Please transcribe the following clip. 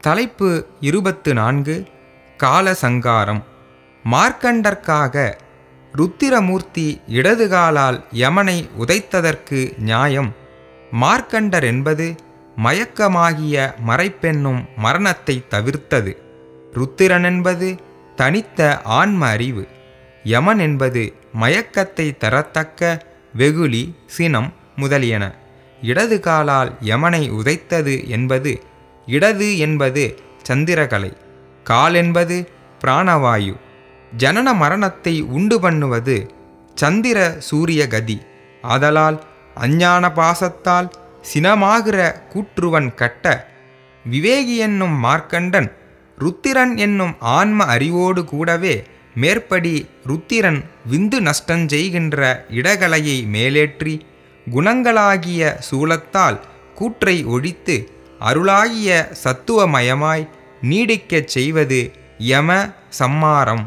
தலைப்பு இருபத்து நான்கு காலசங்காரம். மார்க்கண்டற்காக ருத்திரமூர்த்தி இடதுகாலால் யமனை உதைத்ததற்கு நியாயம். மார்க்கண்டர் என்பது மயக்கமாகிய மறைப்பென்னும் மரணத்தை தவிர்த்தது. ருத்திரன் என்பது தனித்த ஆன்ம அறிவு. யமன் என்பது மயக்கத்தை தரத்தக்க வெகுளி சினம் முதலியன. இடது காலால் யமனை உதைத்தது என்பது இடது என்பது சந்திரகலை கால் என்பது பிராணவாயு. ஜனன மரணத்தை உண்டு பண்ணுவது சந்திர சூரிய கதி. ஆதலால் அஞ்ஞான பாசத்தால் சினமாகிற கூற்றுவன் கட்ட விவேகி என்னும் மார்க்கண்டன் ருத்திரன் என்னும் ஆன்ம அறிவோடு கூடவே மேற்படி ருத்திரன் விந்து நஷ்டஞ்செய்கின்ற இடகலையை மேலேற்றி குணங்களாகிய சூலத்தால் கூற்றை ஒழித்து அருளாகிய சத்துவமயமாய் நீடிக்கச் செய்வது யம சம்மாரம்.